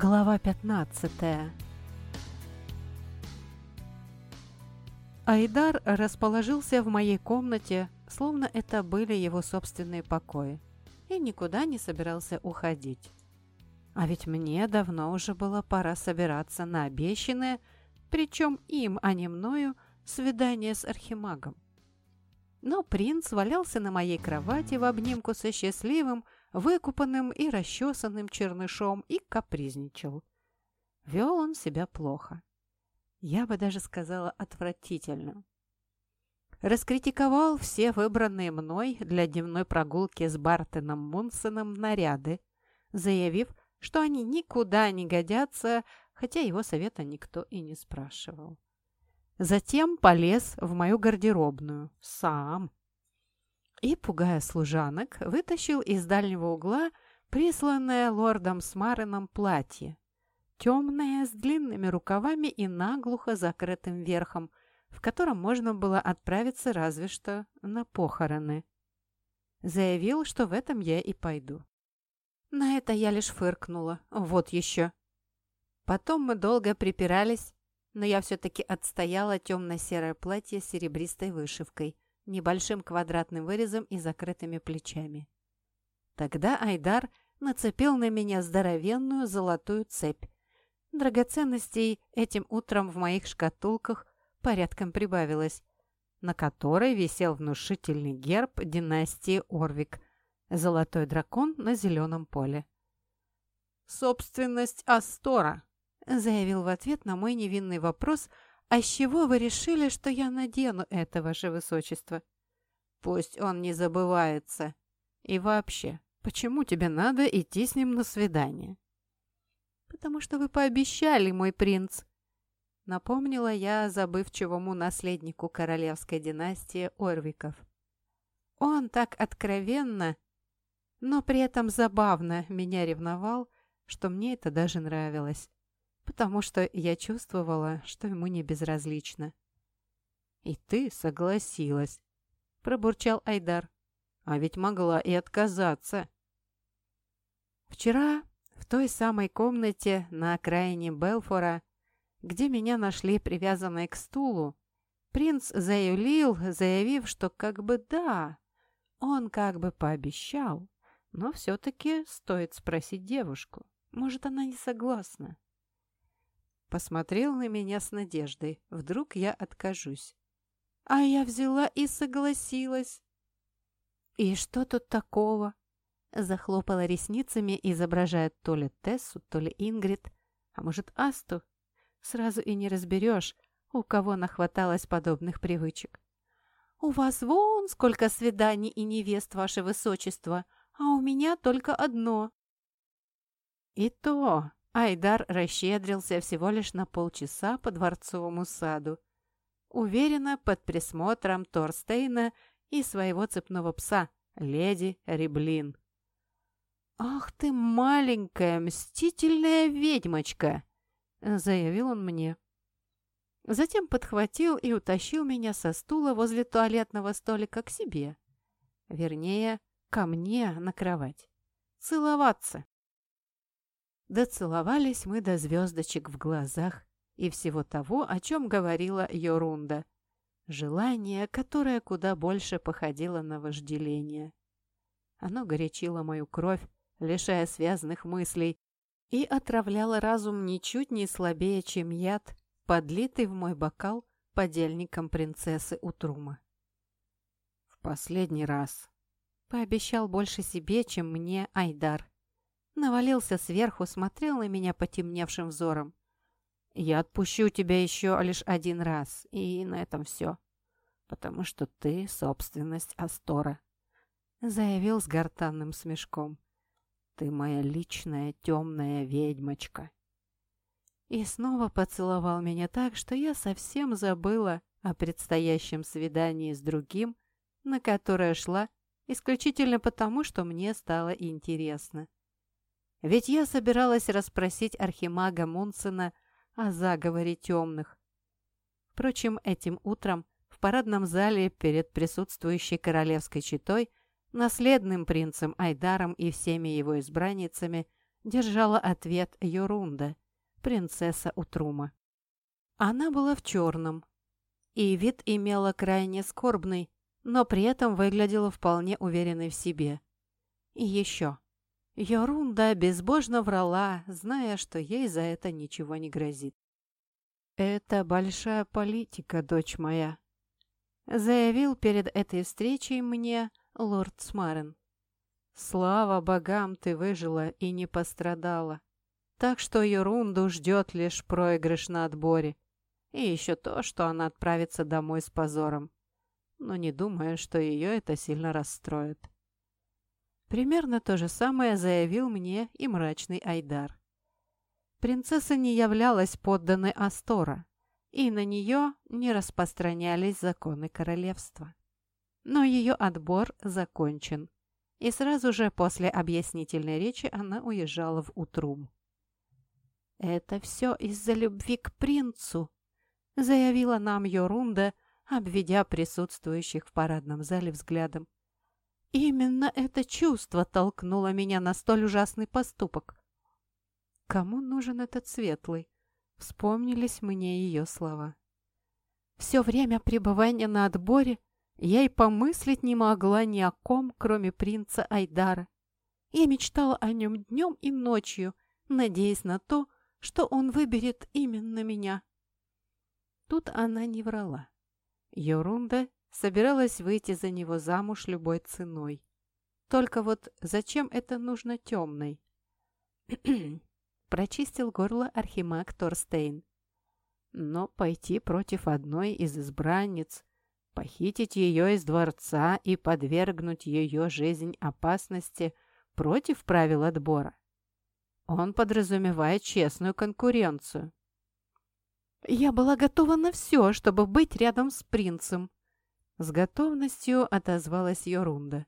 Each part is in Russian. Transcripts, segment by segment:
Глава 15 Айдар расположился в моей комнате, словно это были его собственные покои, и никуда не собирался уходить. А ведь мне давно уже было пора собираться на обещанное, причем им, а не мною, свидание с архимагом. Но принц валялся на моей кровати в обнимку со счастливым, выкупанным и расчесанным чернышом и капризничал. Вел он себя плохо. Я бы даже сказала отвратительно. Раскритиковал все выбранные мной для дневной прогулки с Бартеном Мунсоном наряды, заявив, что они никуда не годятся, хотя его совета никто и не спрашивал. Затем полез в мою гардеробную. Сам и, пугая служанок, вытащил из дальнего угла присланное лордом Смареном платье. Темное, с длинными рукавами и наглухо закрытым верхом, в котором можно было отправиться разве что на похороны. Заявил, что в этом я и пойду. На это я лишь фыркнула. Вот еще. Потом мы долго припирались, но я все-таки отстояла темно-серое платье с серебристой вышивкой – небольшим квадратным вырезом и закрытыми плечами. Тогда Айдар нацепил на меня здоровенную золотую цепь. Драгоценностей этим утром в моих шкатулках порядком прибавилось, на которой висел внушительный герб династии Орвик – золотой дракон на зеленом поле. «Собственность Астора», – заявил в ответ на мой невинный вопрос – «А с чего вы решили, что я надену это, ваше высочество?» «Пусть он не забывается. И вообще, почему тебе надо идти с ним на свидание?» «Потому что вы пообещали, мой принц», — напомнила я забывчивому наследнику королевской династии Орвиков. Он так откровенно, но при этом забавно меня ревновал, что мне это даже нравилось потому что я чувствовала, что ему не безразлично. «И ты согласилась», — пробурчал Айдар. «А ведь могла и отказаться». Вчера в той самой комнате на окраине Белфора, где меня нашли привязанной к стулу, принц заявил, заявив, что как бы да, он как бы пообещал, но все-таки стоит спросить девушку. Может, она не согласна. Посмотрел на меня с надеждой. Вдруг я откажусь. А я взяла и согласилась. «И что тут такого?» Захлопала ресницами, изображая то ли Тессу, то ли Ингрид, а может Асту. Сразу и не разберешь, у кого нахваталось подобных привычек. «У вас вон сколько свиданий и невест, ваше высочество, а у меня только одно». «И то Айдар расщедрился всего лишь на полчаса по дворцовому саду. Уверенно под присмотром Торстейна и своего цепного пса, леди Реблин. «Ах ты маленькая, мстительная ведьмочка!» — заявил он мне. Затем подхватил и утащил меня со стула возле туалетного столика к себе. Вернее, ко мне на кровать. Целоваться. Доцеловались мы до звездочек в глазах и всего того, о чем говорила Йорунда. Желание, которое куда больше походило на вожделение. Оно горячило мою кровь, лишая связанных мыслей, и отравляло разум ничуть не слабее, чем яд, подлитый в мой бокал подельником принцессы Утрума. «В последний раз», — пообещал больше себе, чем мне Айдар навалился сверху, смотрел на меня потемневшим взором. «Я отпущу тебя еще лишь один раз, и на этом все, потому что ты — собственность Астора», — заявил с гортанным смешком. «Ты моя личная темная ведьмочка». И снова поцеловал меня так, что я совсем забыла о предстоящем свидании с другим, на которое шла исключительно потому, что мне стало интересно. Ведь я собиралась расспросить архимага Мунсена о заговоре темных. Впрочем, этим утром в парадном зале перед присутствующей королевской четой, наследным принцем Айдаром и всеми его избранницами, держала ответ Йорунда, принцесса Утрума. Она была в черном, и вид имела крайне скорбный, но при этом выглядела вполне уверенной в себе. И еще. Йорунда безбожно врала, зная, что ей за это ничего не грозит. «Это большая политика, дочь моя», — заявил перед этой встречей мне лорд Смарен. «Слава богам, ты выжила и не пострадала. Так что Юрунду ждет лишь проигрыш на отборе. И еще то, что она отправится домой с позором. Но не думаю, что ее это сильно расстроит». Примерно то же самое заявил мне и мрачный Айдар. Принцесса не являлась подданной Астора, и на нее не распространялись законы королевства. Но ее отбор закончен, и сразу же после объяснительной речи она уезжала в Утрум. «Это все из-за любви к принцу», — заявила нам Йорунда, обведя присутствующих в парадном зале взглядом. «Именно это чувство толкнуло меня на столь ужасный поступок. Кому нужен этот светлый? Вспомнились мне ее слова. Все время пребывания на отборе я и помыслить не могла ни о ком, кроме принца Айдара. Я мечтала о нем днем и ночью, надеясь на то, что он выберет именно меня. Тут она не врала. Йорунда собиралась выйти за него замуж любой ценой. Только вот зачем это нужно темной? Прочистил горло архимаг Торстейн. Но пойти против одной из избранниц, похитить ее из дворца и подвергнуть ее жизнь опасности против правил отбора. Он подразумевает честную конкуренцию. «Я была готова на все, чтобы быть рядом с принцем», — с готовностью отозвалась Йорунда.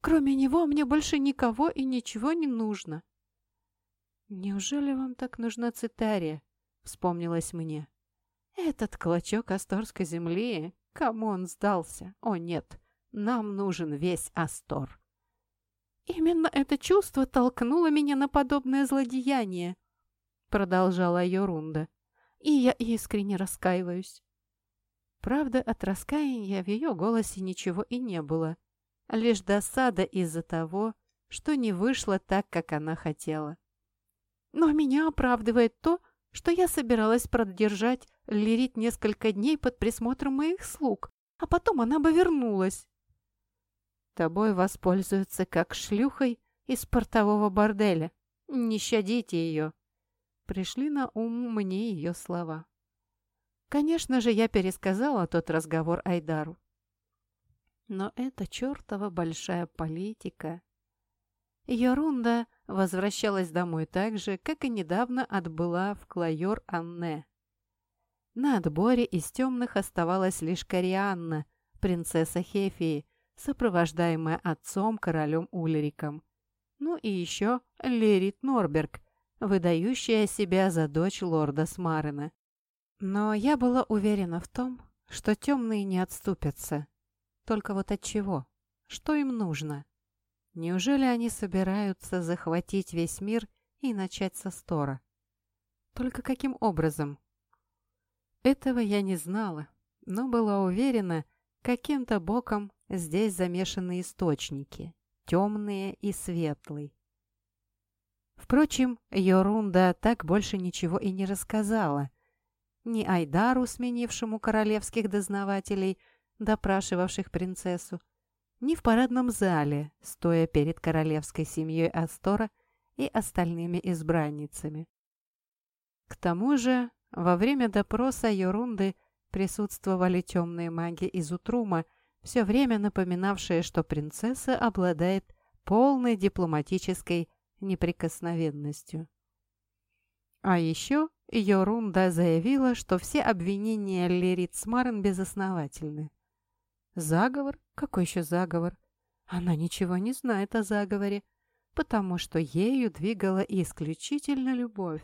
«Кроме него мне больше никого и ничего не нужно». «Неужели вам так нужна цитария?» — вспомнилось мне. «Этот клочок Асторской земли, кому он сдался? О нет, нам нужен весь Астор». «Именно это чувство толкнуло меня на подобное злодеяние», — продолжала Йорунда. «И я искренне раскаиваюсь». Правда, от раскаяния в ее голосе ничего и не было. Лишь досада из-за того, что не вышло так, как она хотела. Но меня оправдывает то, что я собиралась продержать Лирит несколько дней под присмотром моих слуг, а потом она бы вернулась. Тобой воспользуются как шлюхой из портового борделя. Не щадите ее. Пришли на ум мне ее слова. Конечно же, я пересказала тот разговор Айдару. Но это чертова большая политика. Ерунда возвращалась домой так же, как и недавно отбыла в Клайор-Анне. На отборе из темных оставалась лишь Корианна, принцесса Хефии, сопровождаемая отцом, королем Ульриком. Ну и еще Лерит Норберг, выдающая себя за дочь лорда Смарена. Но я была уверена в том, что темные не отступятся. Только вот от чего? Что им нужно? Неужели они собираются захватить весь мир и начать со Стора? Только каким образом? Этого я не знала, но была уверена, каким-то боком здесь замешаны источники, темные и светлые. Впрочем, Йорунда так больше ничего и не рассказала. Ни Айдару, сменившему королевских дознавателей, допрашивавших принцессу, ни в парадном зале, стоя перед королевской семьей Астора и остальными избранницами. К тому же, во время допроса Йорунды присутствовали темные маги из Утрума, все время напоминавшие, что принцесса обладает полной дипломатической неприкосновенностью. А еще Йорунда заявила, что все обвинения Лерит Смарен безосновательны. Заговор? Какой еще заговор? Она ничего не знает о заговоре, потому что ею двигала исключительно любовь.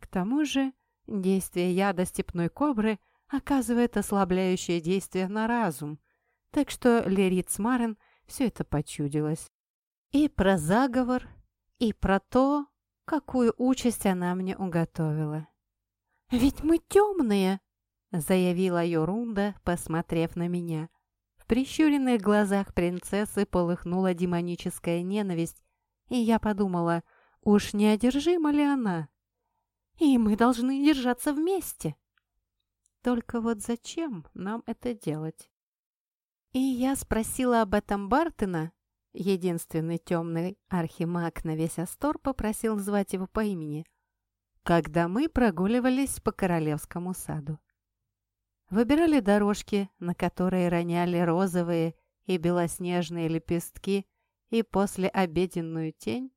К тому же действие яда степной кобры оказывает ослабляющее действие на разум, так что Лерит Смарен все это почудилось. И про заговор, и про то, какую участь она мне уготовила. «Ведь мы темные!» — заявила Йорунда, посмотрев на меня. В прищуренных глазах принцессы полыхнула демоническая ненависть, и я подумала, уж не одержима ли она? И мы должны держаться вместе. Только вот зачем нам это делать? И я спросила об этом Бартена. Единственный темный архимаг на весь Астор попросил звать его по имени, когда мы прогуливались по Королевскому саду. Выбирали дорожки, на которые роняли розовые и белоснежные лепестки, и после обеденную тень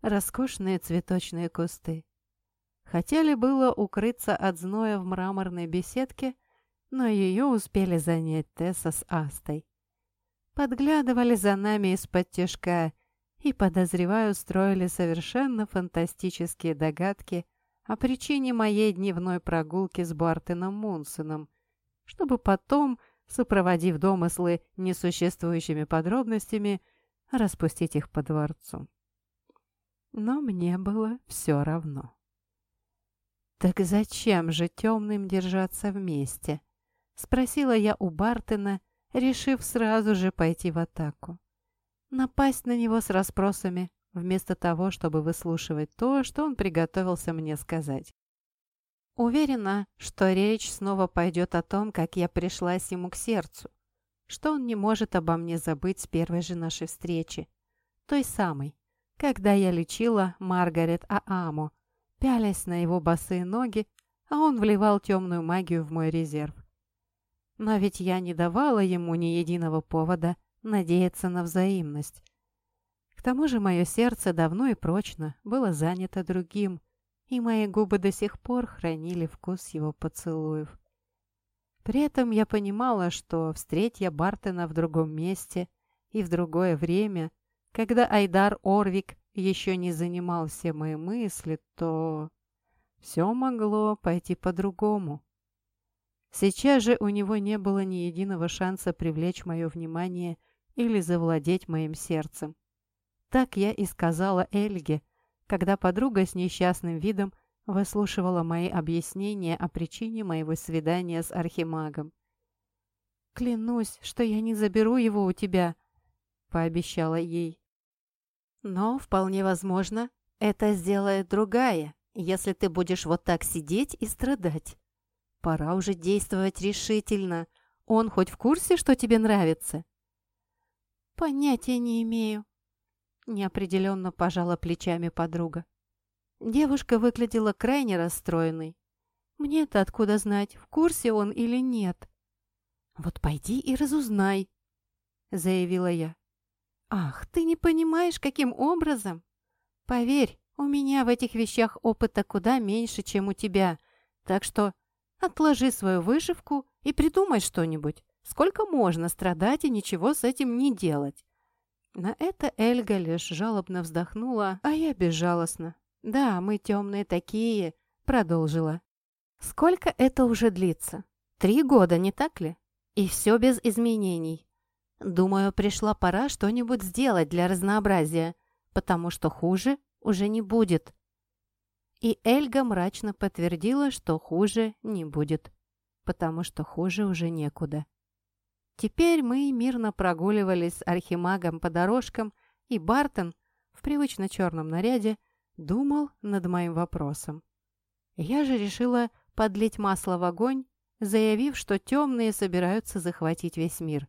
роскошные цветочные кусты. Хотели было укрыться от зноя в мраморной беседке, но ее успели занять Тесса с Астой. Подглядывали за нами из-под тяжка и, подозреваю, строили совершенно фантастические догадки о причине моей дневной прогулки с Бартоном Мунсоном, чтобы потом, сопроводив домыслы несуществующими подробностями, распустить их по дворцу. Но мне было все равно. «Так зачем же темным держаться вместе?» — спросила я у Бартена, решив сразу же пойти в атаку. Напасть на него с расспросами, вместо того, чтобы выслушивать то, что он приготовился мне сказать. Уверена, что речь снова пойдет о том, как я пришлась ему к сердцу, что он не может обо мне забыть с первой же нашей встречи, той самой, когда я лечила Маргарет Ааму, пялясь на его босые ноги, а он вливал темную магию в мой резерв. Но ведь я не давала ему ни единого повода надеяться на взаимность. К тому же мое сердце давно и прочно было занято другим, и мои губы до сих пор хранили вкус его поцелуев. При этом я понимала, что, встреть я Бартона в другом месте и в другое время, когда Айдар Орвик еще не занимал все мои мысли, то все могло пойти по-другому. Сейчас же у него не было ни единого шанса привлечь мое внимание или завладеть моим сердцем. Так я и сказала Эльге, когда подруга с несчастным видом выслушивала мои объяснения о причине моего свидания с Архимагом. «Клянусь, что я не заберу его у тебя», — пообещала ей. Но, вполне возможно, это сделает другая, если ты будешь вот так сидеть и страдать. Пора уже действовать решительно. Он хоть в курсе, что тебе нравится? Понятия не имею. Неопределенно пожала плечами подруга. Девушка выглядела крайне расстроенной. Мне-то откуда знать, в курсе он или нет? Вот пойди и разузнай, заявила я. «Ах, ты не понимаешь, каким образом?» «Поверь, у меня в этих вещах опыта куда меньше, чем у тебя, так что отложи свою вышивку и придумай что-нибудь. Сколько можно страдать и ничего с этим не делать?» На это Эльга лишь жалобно вздохнула, а я безжалостно. «Да, мы темные такие», — продолжила. «Сколько это уже длится? Три года, не так ли? И все без изменений. Думаю, пришла пора что-нибудь сделать для разнообразия, потому что хуже уже не будет. И Эльга мрачно подтвердила, что хуже не будет, потому что хуже уже некуда. Теперь мы мирно прогуливались с архимагом по дорожкам, и Бартон в привычно черном наряде думал над моим вопросом. Я же решила подлить масло в огонь, заявив, что темные собираются захватить весь мир.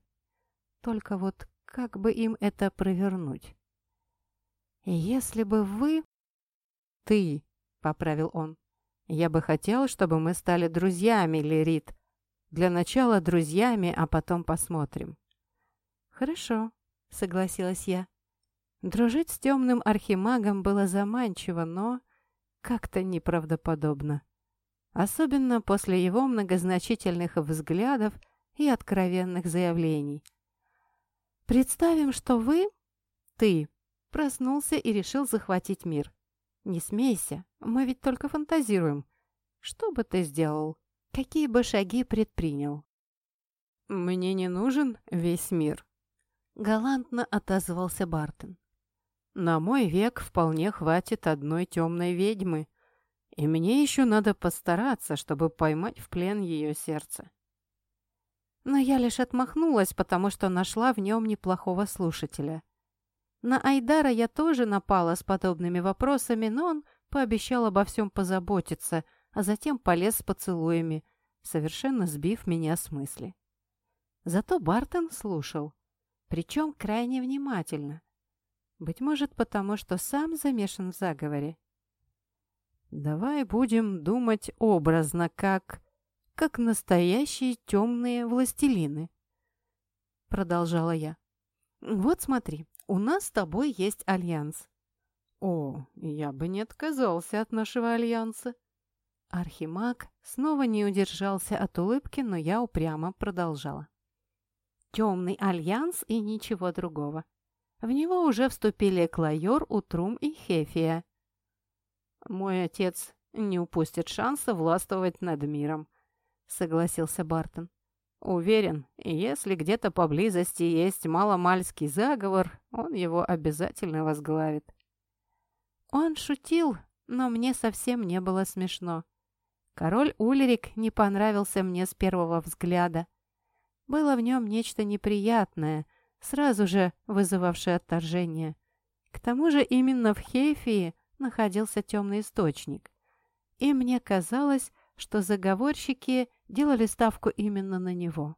Только вот как бы им это провернуть? «Если бы вы...» «Ты», — поправил он. «Я бы хотел, чтобы мы стали друзьями, Лерит. Для начала друзьями, а потом посмотрим». «Хорошо», — согласилась я. Дружить с темным архимагом было заманчиво, но как-то неправдоподобно. Особенно после его многозначительных взглядов и откровенных заявлений — Представим, что вы, ты, проснулся и решил захватить мир. Не смейся, мы ведь только фантазируем. Что бы ты сделал? Какие бы шаги предпринял? Мне не нужен весь мир. Галантно отозвался Бартон. На мой век вполне хватит одной темной ведьмы, и мне еще надо постараться, чтобы поймать в плен ее сердце. Но я лишь отмахнулась, потому что нашла в нем неплохого слушателя. На Айдара я тоже напала с подобными вопросами, но он пообещал обо всем позаботиться, а затем полез с поцелуями, совершенно сбив меня с мысли. Зато Бартон слушал, причем крайне внимательно. Быть может, потому что сам замешан в заговоре. «Давай будем думать образно, как... как настоящие темные властелины», — продолжала я. «Вот смотри, у нас с тобой есть альянс. О, я бы не отказался от нашего альянса. Архимаг снова не удержался от улыбки, но я упрямо продолжала. Темный альянс и ничего другого. В него уже вступили Клайор, Утрум и Хефия. Мой отец не упустит шанса властвовать над миром, согласился Бартон. Уверен, если где-то поблизости есть маломальский заговор, он его обязательно возглавит. Он шутил, но мне совсем не было смешно. Король Ульрик не понравился мне с первого взгляда. Было в нем нечто неприятное, сразу же вызывавшее отторжение. К тому же именно в Хейфии находился темный источник. И мне казалось, что заговорщики делали ставку именно на него.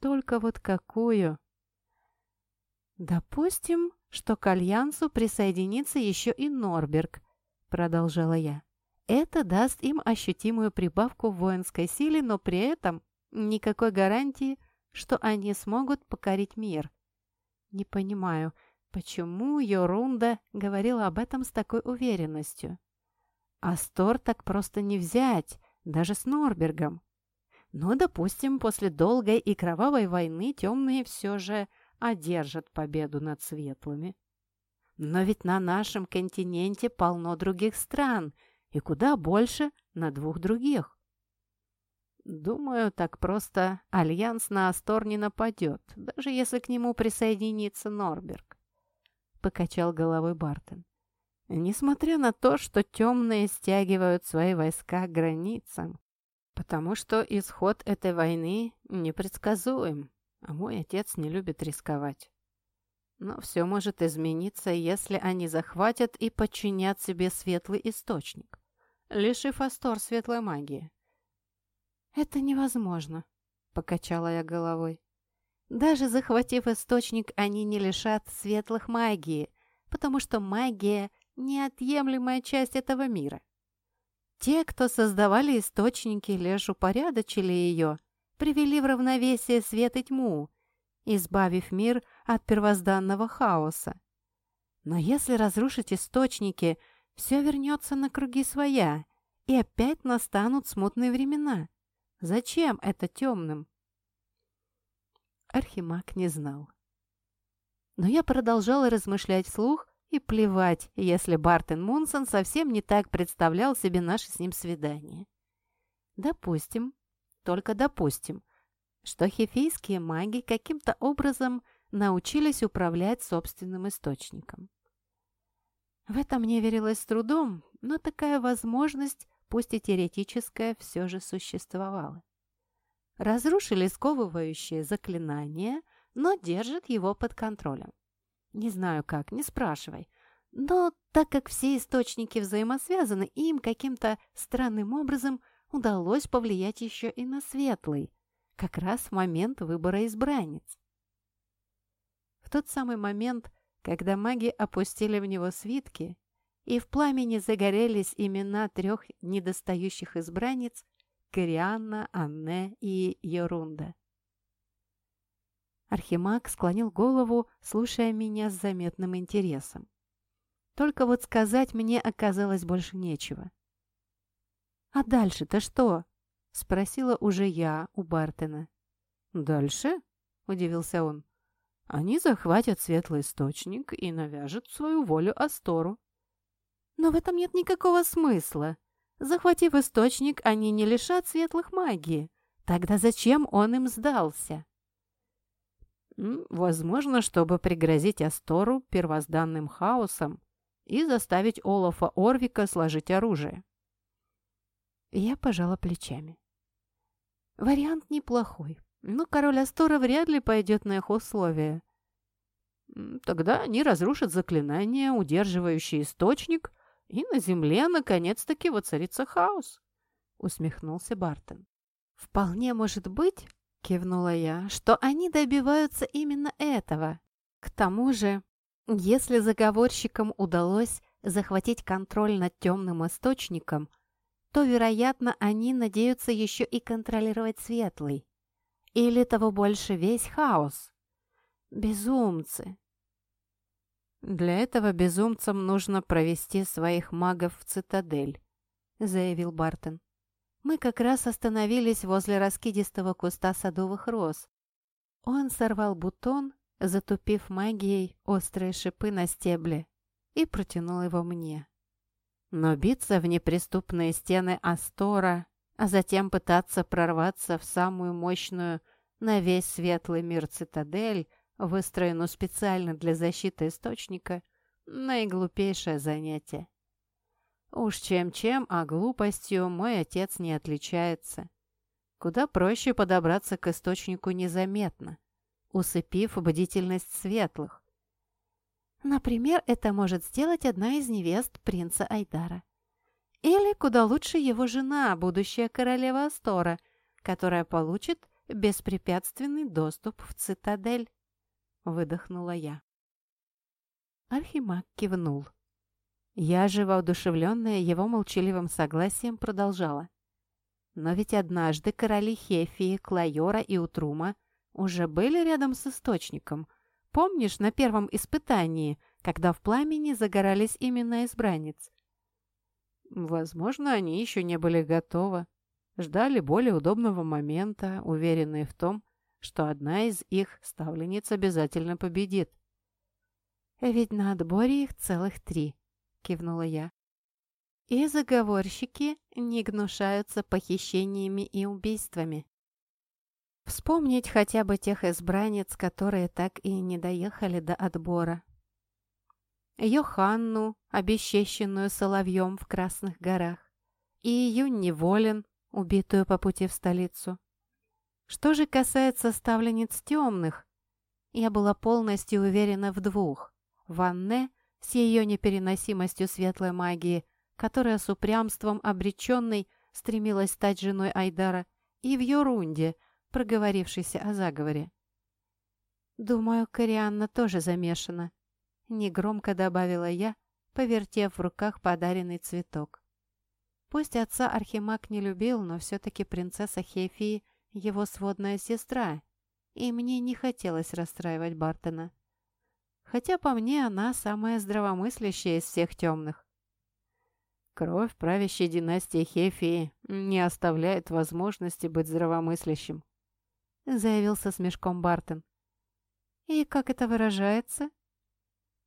Только вот какую? «Допустим, что к Альянсу присоединится еще и Норберг», — продолжала я. «Это даст им ощутимую прибавку в воинской силе, но при этом никакой гарантии, что они смогут покорить мир. Не понимаю, почему Йорунда говорила об этом с такой уверенностью? Астор так просто не взять, даже с Норбергом. Но, допустим, после долгой и кровавой войны темные все же одержат победу над светлыми. Но ведь на нашем континенте полно других стран, и куда больше на двух других. Думаю, так просто Альянс на Астор не нападет, даже если к нему присоединится Норберг. Покачал головой Бартон. Несмотря на то, что темные стягивают свои войска к границам, Потому что исход этой войны непредсказуем, а мой отец не любит рисковать. Но все может измениться, если они захватят и подчинят себе светлый источник, лишив Астор светлой магии. «Это невозможно», — покачала я головой. «Даже захватив источник, они не лишат светлых магии, потому что магия — неотъемлемая часть этого мира. Те, кто создавали источники, лишь упорядочили ее, привели в равновесие свет и тьму, избавив мир от первозданного хаоса. Но если разрушить источники, все вернется на круги своя, и опять настанут смутные времена. Зачем это темным? Архимаг не знал. Но я продолжала размышлять вслух, и плевать, если Бартон Мунсон совсем не так представлял себе наше с ним свидание. Допустим, только допустим, что хефийские маги каким-то образом научились управлять собственным источником. В это мне верилось с трудом, но такая возможность, пусть и теоретическая, все же существовала. Разрушили сковывающее заклинание, но держат его под контролем. Не знаю как, не спрашивай. Но так как все источники взаимосвязаны, им каким-то странным образом удалось повлиять еще и на светлый, как раз в момент выбора избранниц. В тот самый момент, когда маги опустили в него свитки, и в пламени загорелись имена трех недостающих избранниц Корианна, Анне и Йорунда. Архимаг склонил голову, слушая меня с заметным интересом. Только вот сказать мне оказалось больше нечего. «А дальше-то что?» — спросила уже я у Бартена. «Дальше?» — удивился он. «Они захватят светлый источник и навяжут свою волю Астору». «Но в этом нет никакого смысла. Захватив источник, они не лишат светлых магии. Тогда зачем он им сдался?» Возможно, чтобы пригрозить Астору первозданным хаосом и заставить Олафа Орвика сложить оружие. Я пожала плечами. Вариант неплохой, но король Астора вряд ли пойдет на их условия. Тогда они разрушат заклинание, удерживающее источник, и на земле наконец-таки воцарится хаос, усмехнулся Бартон. Вполне может быть, кивнула я, что они добиваются именно этого. К тому же, если заговорщикам удалось захватить контроль над темным источником, то, вероятно, они надеются еще и контролировать светлый. Или того больше весь хаос. Безумцы. Для этого безумцам нужно провести своих магов в цитадель, заявил Бартон. Мы как раз остановились возле раскидистого куста садовых роз. Он сорвал бутон, затупив магией острые шипы на стебле, и протянул его мне. Но биться в неприступные стены Астора, а затем пытаться прорваться в самую мощную на весь светлый мир цитадель, выстроенную специально для защиты источника, наиглупейшее занятие. Уж чем-чем, а глупостью мой отец не отличается. Куда проще подобраться к источнику незаметно, усыпив бдительность светлых. Например, это может сделать одна из невест принца Айдара. Или куда лучше его жена, будущая королева Астора, которая получит беспрепятственный доступ в цитадель. Выдохнула я. Архимаг кивнул. Я же, воодушевленная его молчаливым согласием, продолжала. Но ведь однажды короли Хефии, Клайора и Утрума уже были рядом с источником. Помнишь, на первом испытании, когда в пламени загорались именно избранниц? Возможно, они еще не были готовы. Ждали более удобного момента, уверенные в том, что одна из их ставленниц обязательно победит. Ведь на отборе их целых три кивнула я. И заговорщики не гнушаются похищениями и убийствами. Вспомнить хотя бы тех избранниц, которые так и не доехали до отбора. Йоханну, обесчещенную соловьем в Красных горах, и Юнни Волен, убитую по пути в столицу. Что же касается ставленниц темных, я была полностью уверена в двух – Ванне с ее непереносимостью светлой магии, которая с упрямством обреченной стремилась стать женой Айдара, и в Йорунде, проговорившейся о заговоре. «Думаю, Корианна тоже замешана», — негромко добавила я, повертев в руках подаренный цветок. Пусть отца Архимаг не любил, но все-таки принцесса Хефии — его сводная сестра, и мне не хотелось расстраивать Бартона хотя по мне она самая здравомыслящая из всех темных. Кровь правящей династии Хефии не оставляет возможности быть здравомыслящим, заявил со смешком Бартон. И как это выражается?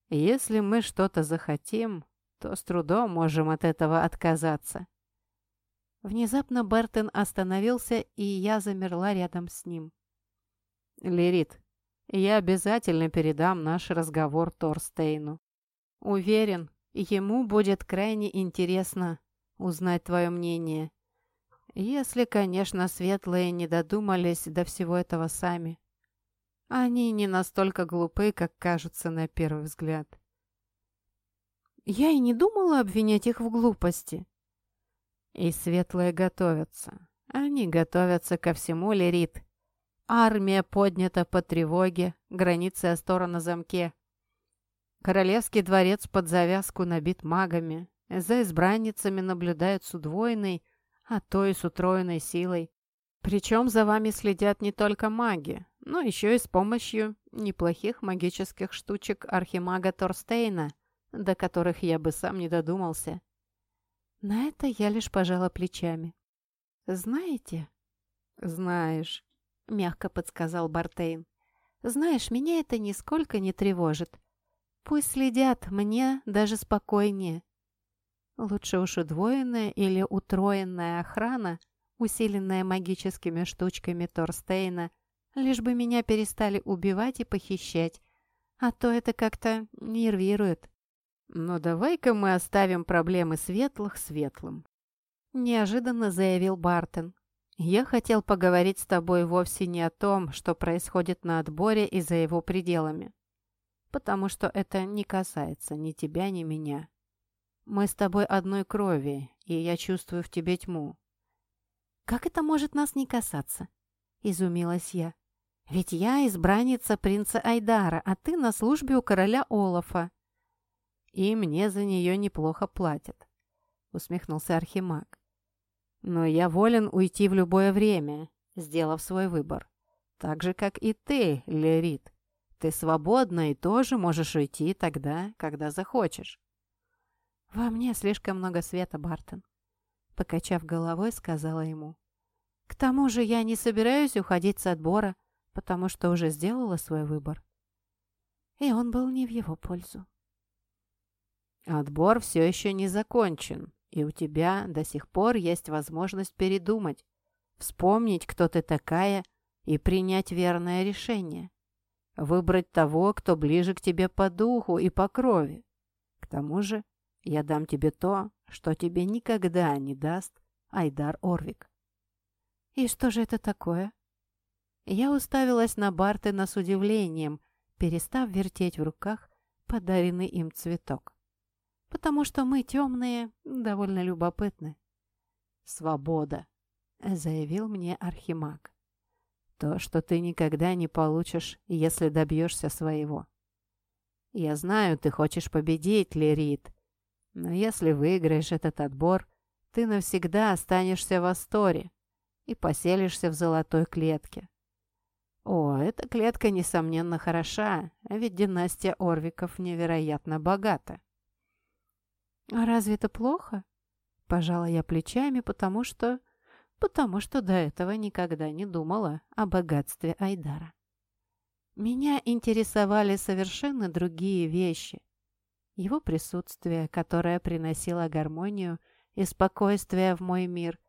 Если мы что-то захотим, то с трудом можем от этого отказаться. Внезапно Бартон остановился, и я замерла рядом с ним. «Лерит, я обязательно передам наш разговор Торстейну. Уверен, ему будет крайне интересно узнать твое мнение. Если, конечно, светлые не додумались до всего этого сами. Они не настолько глупы, как кажутся на первый взгляд. Я и не думала обвинять их в глупости. И светлые готовятся. Они готовятся ко всему, Лерит. Армия поднята по тревоге, границы Астора на замке. Королевский дворец под завязку набит магами. За избранницами наблюдают с удвоенной, а то и с утроенной силой. Причем за вами следят не только маги, но еще и с помощью неплохих магических штучек архимага Торстейна, до которых я бы сам не додумался. На это я лишь пожала плечами. «Знаете?» «Знаешь», — мягко подсказал Бартейн. «Знаешь, меня это нисколько не тревожит. Пусть следят, мне даже спокойнее. Лучше уж удвоенная или утроенная охрана, усиленная магическими штучками Торстейна, Лишь бы меня перестали убивать и похищать. А то это как-то нервирует. Но давай-ка мы оставим проблемы светлых светлым. Неожиданно заявил Бартон. Я хотел поговорить с тобой вовсе не о том, что происходит на отборе и за его пределами. Потому что это не касается ни тебя, ни меня. Мы с тобой одной крови, и я чувствую в тебе тьму. «Как это может нас не касаться?» – изумилась я. «Ведь я избранница принца Айдара, а ты на службе у короля Олафа». «И мне за нее неплохо платят», – усмехнулся Архимаг. «Но я волен уйти в любое время, сделав свой выбор. Так же, как и ты, Лерит. Ты свободна и тоже можешь уйти тогда, когда захочешь». «Во мне слишком много света, Бартон», — покачав головой, сказала ему. «К тому же я не собираюсь уходить с отбора, потому что уже сделала свой выбор». И он был не в его пользу. «Отбор все еще не закончен, и у тебя до сих пор есть возможность передумать, вспомнить, кто ты такая, и принять верное решение. Выбрать того, кто ближе к тебе по духу и по крови. К тому же я дам тебе то, что тебе никогда не даст Айдар Орвик». «И что же это такое?» Я уставилась на Бартена с удивлением, перестав вертеть в руках подаренный им цветок. «Потому что мы, темные, довольно любопытны». «Свобода», — заявил мне Архимаг. «То, что ты никогда не получишь, если добьешься своего». «Я знаю, ты хочешь победить, Лерит, но если выиграешь этот отбор, ты навсегда останешься в Асторе и поселишься в золотой клетке. О, эта клетка, несомненно, хороша, ведь династия Орвиков невероятно богата. «А разве это плохо?» Пожала я плечами, потому что... Потому что до этого никогда не думала о богатстве Айдара. Меня интересовали совершенно другие вещи его присутствие, которое приносило гармонию и спокойствие в мой мир,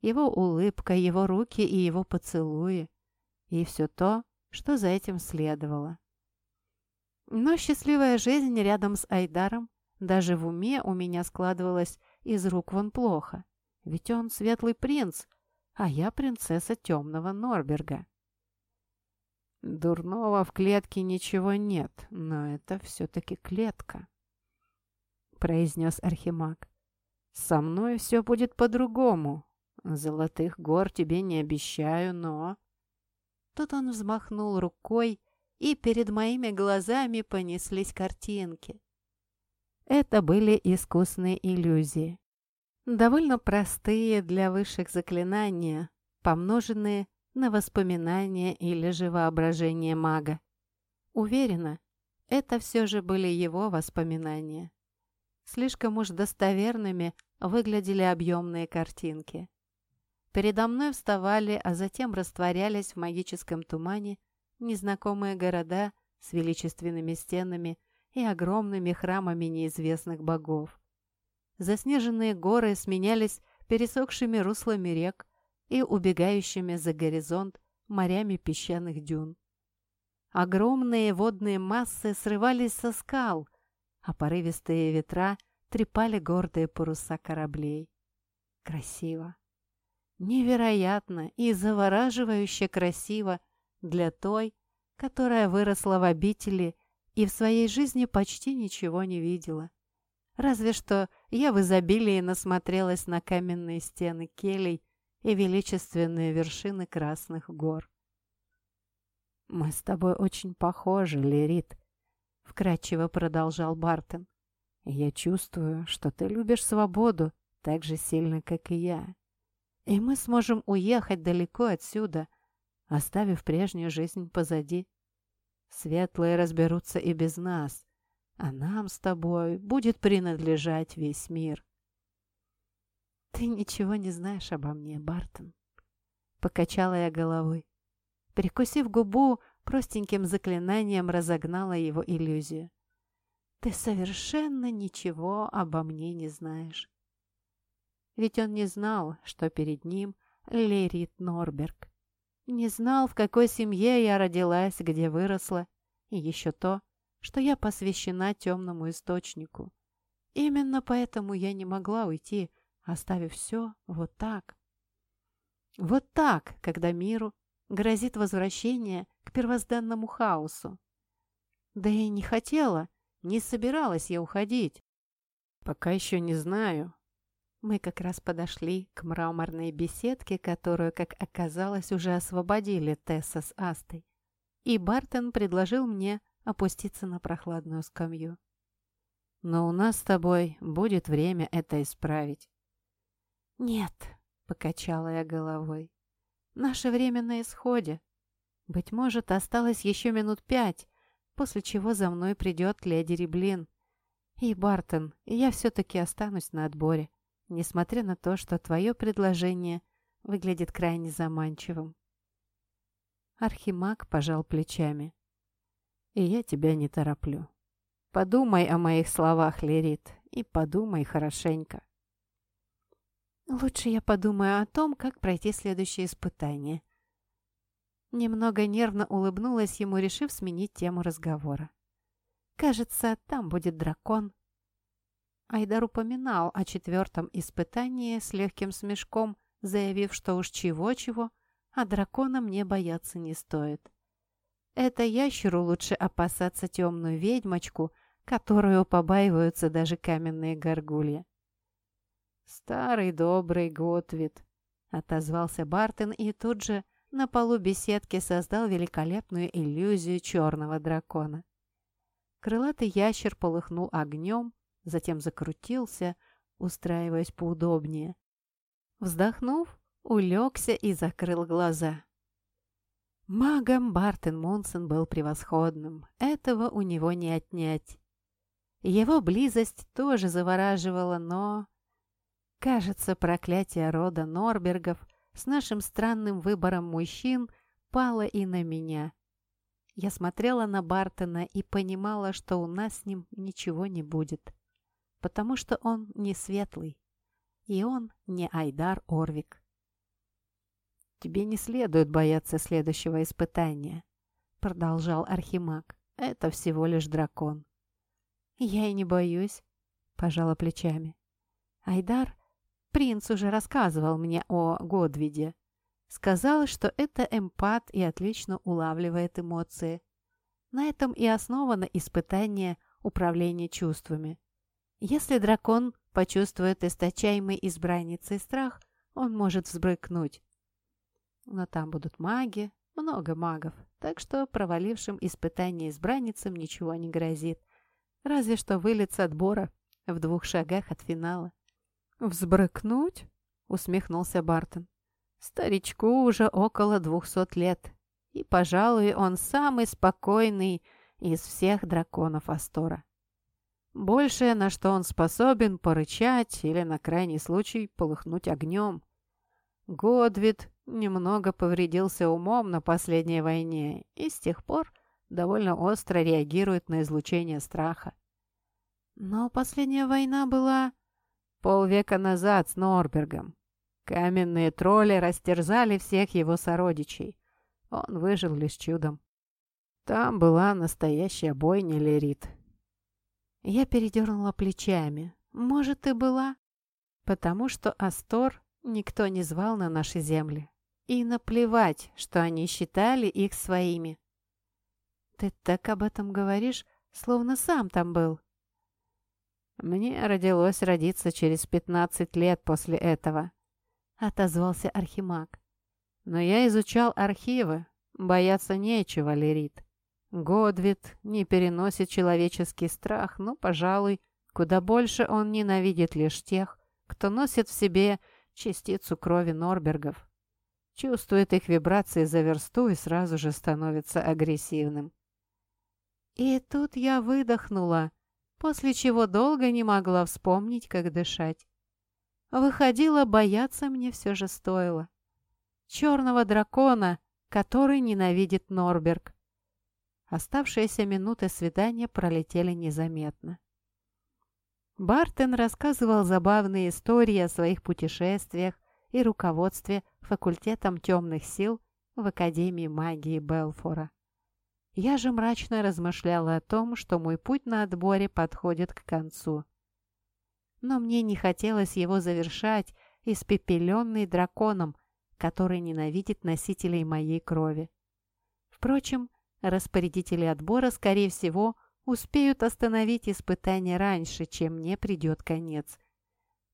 его улыбка, его руки и его поцелуи, и все то, что за этим следовало. Но счастливая жизнь рядом с Айдаром даже в уме у меня складывалась из рук вон плохо, ведь он светлый принц, а я принцесса темного Норберга. Дурного в клетке ничего нет, но это все-таки клетка произнес Архимаг. «Со мной все будет по-другому. Золотых гор тебе не обещаю, но...» Тут он взмахнул рукой, и перед моими глазами понеслись картинки. Это были искусные иллюзии. Довольно простые для высших заклинания, помноженные на воспоминания или же воображение мага. Уверена, это все же были его воспоминания. Слишком уж достоверными выглядели объемные картинки. Передо мной вставали, а затем растворялись в магическом тумане незнакомые города с величественными стенами и огромными храмами неизвестных богов. Заснеженные горы сменялись пересохшими руслами рек и убегающими за горизонт морями песчаных дюн. Огромные водные массы срывались со скал, а порывистые ветра трепали гордые паруса кораблей. Красиво. Невероятно и завораживающе красиво для той, которая выросла в обители и в своей жизни почти ничего не видела. Разве что я в изобилии насмотрелась на каменные стены келей и величественные вершины Красных гор. «Мы с тобой очень похожи, Лерит», — вкратчиво продолжал Бартон. «Я чувствую, что ты любишь свободу так же сильно, как и я. И мы сможем уехать далеко отсюда, оставив прежнюю жизнь позади. Светлые разберутся и без нас, а нам с тобой будет принадлежать весь мир». «Ты ничего не знаешь обо мне, Бартон», — покачала я головой. Прикусив губу, простеньким заклинанием разогнала его иллюзию. «Ты совершенно ничего обо мне не знаешь». Ведь он не знал, что перед ним Лерит Норберг. Не знал, в какой семье я родилась, где выросла. И еще то, что я посвящена темному источнику. Именно поэтому я не могла уйти, оставив все вот так. Вот так, когда миру грозит возвращение к первозданному хаосу. Да и не хотела, не собиралась я уходить. Пока еще не знаю. Мы как раз подошли к мраморной беседке, которую, как оказалось, уже освободили Тесса с Астой. И Бартон предложил мне опуститься на прохладную скамью. Но у нас с тобой будет время это исправить. «Нет», — покачала я головой, — «наше время на исходе. Быть может, осталось еще минут пять, после чего за мной придет леди Риблин. И, Бартон, я все-таки останусь на отборе, несмотря на то, что твое предложение выглядит крайне заманчивым. Архимаг пожал плечами. «И я тебя не тороплю. Подумай о моих словах, Лерит, и подумай хорошенько». «Лучше я подумаю о том, как пройти следующее испытание», Немного нервно улыбнулась ему, решив сменить тему разговора. «Кажется, там будет дракон». Айдар упоминал о четвертом испытании с легким смешком, заявив, что уж чего-чего, а дракона мне бояться не стоит. Это ящеру лучше опасаться темную ведьмочку, которую побаиваются даже каменные горгульи. «Старый добрый Готвит», — отозвался Бартон и тут же на полу беседки создал великолепную иллюзию черного дракона. Крылатый ящер полыхнул огнем, затем закрутился, устраиваясь поудобнее. Вздохнув, улегся и закрыл глаза. Магом Бартен Монсон был превосходным, этого у него не отнять. Его близость тоже завораживала, но... Кажется, проклятие рода Норбергов с нашим странным выбором мужчин пала и на меня. Я смотрела на Бартона и понимала, что у нас с ним ничего не будет, потому что он не светлый, и он не Айдар Орвик. «Тебе не следует бояться следующего испытания», — продолжал Архимаг. «Это всего лишь дракон». «Я и не боюсь», — пожала плечами. Айдар Принц уже рассказывал мне о Годвиде. Сказал, что это эмпат и отлично улавливает эмоции. На этом и основано испытание управления чувствами. Если дракон почувствует источаемый избранницей страх, он может взбрыкнуть. Но там будут маги, много магов, так что провалившим испытание избранницам ничего не грозит. Разве что вылет с отбора в двух шагах от финала. «Взбрыкнуть?» — усмехнулся Бартон. «Старичку уже около двухсот лет, и, пожалуй, он самый спокойный из всех драконов Астора. Большее, на что он способен, порычать или, на крайний случай, полыхнуть огнем. Годвид немного повредился умом на последней войне и с тех пор довольно остро реагирует на излучение страха. Но последняя война была Полвека назад с Норбергом. Каменные тролли растерзали всех его сородичей. Он выжил лишь чудом. Там была настоящая бойня, Лерит. Я передернула плечами. Может, и была. Потому что Астор никто не звал на наши земли. И наплевать, что они считали их своими. Ты так об этом говоришь, словно сам там был. «Мне родилось родиться через пятнадцать лет после этого», — отозвался Архимаг. «Но я изучал архивы. Бояться нечего, Лерит. Годвит не переносит человеческий страх, но, пожалуй, куда больше он ненавидит лишь тех, кто носит в себе частицу крови Норбергов. Чувствует их вибрации за версту и сразу же становится агрессивным. И тут я выдохнула, после чего долго не могла вспомнить, как дышать. Выходило, бояться мне все же стоило. Черного дракона, который ненавидит Норберг. Оставшиеся минуты свидания пролетели незаметно. Бартен рассказывал забавные истории о своих путешествиях и руководстве факультетом темных сил в Академии магии Белфора. Я же мрачно размышляла о том, что мой путь на отборе подходит к концу. Но мне не хотелось его завершать, испепеленный драконом, который ненавидит носителей моей крови. Впрочем, распорядители отбора, скорее всего, успеют остановить испытание раньше, чем мне придет конец.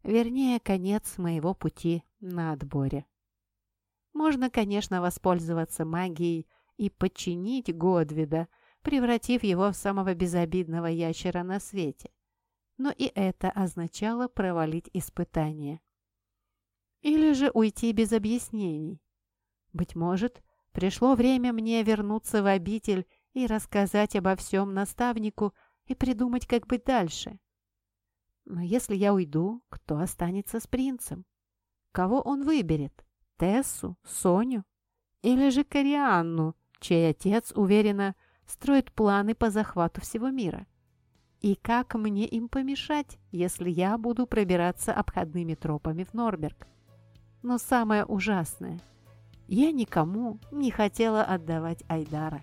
Вернее, конец моего пути на отборе. Можно, конечно, воспользоваться магией и подчинить Годвида, превратив его в самого безобидного ящера на свете. Но и это означало провалить испытание. Или же уйти без объяснений. Быть может, пришло время мне вернуться в обитель и рассказать обо всем наставнику и придумать, как быть дальше. Но если я уйду, кто останется с принцем? Кого он выберет? Тессу? Соню? Или же Корианну, чей отец, уверенно, строит планы по захвату всего мира? И как мне им помешать, если я буду пробираться обходными тропами в Норберг? Но самое ужасное, я никому не хотела отдавать Айдара.